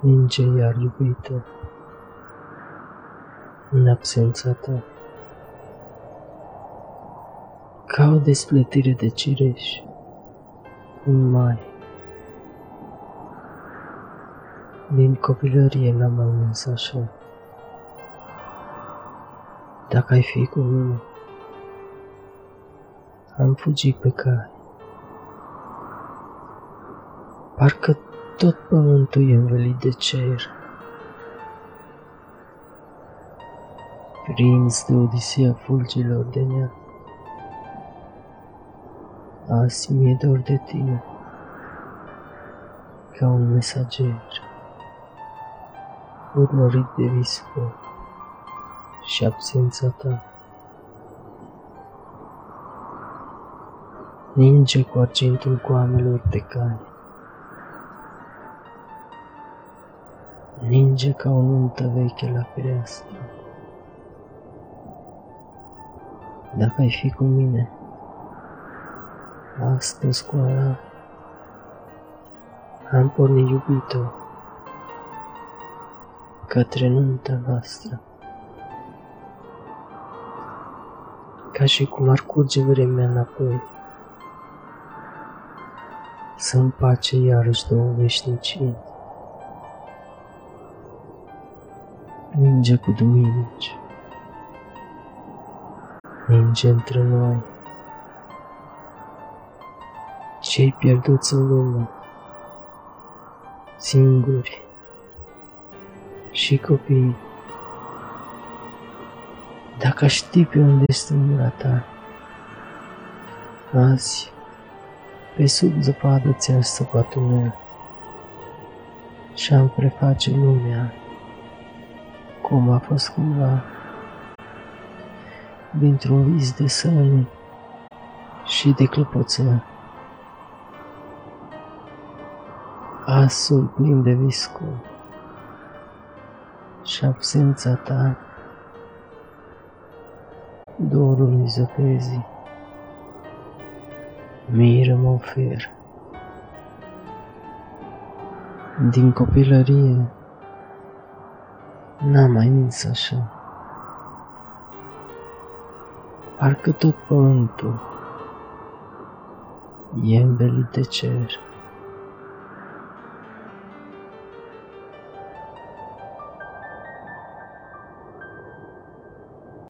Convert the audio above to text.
ninge iar iubită în absența ta. Ca o despletire de cireș în mai. Din copilărie n-am mai mers așa. Dacă ai fi cu mine, am fugit pe cai. Parcă tot pământul e învelit de cer. Prins de odisia fulgilor de nea. Azi mi-e dor de tine, ca un mesager, urmărit de viscul și absența ta. Ninge cu argintul goamelor de cai. Ninge ca o nuntă veche la fereastră. Dacă ai fi cu mine, astăzi cu ala, am pornit iubito către nunta noastră. Ca și cum ar curge vremea înapoi, să împace iarăși două veșnicii. Ninge cu duminici, ninge între noi, cei pierduți în lume, singuri și copii. Dacă știi pe unde este mâna ta, azi, pe sub zăpadă ți-aș săpatul meu și-am preface lumea cum a fost cumva dintr-un vis de săni și de clopoțel. Azi sunt plin de viscul și absența ta, dorul zăpezii, miră mă ofer. Din copilărie n-am mai nins așa. Parcă tot pământul e învelit de cer.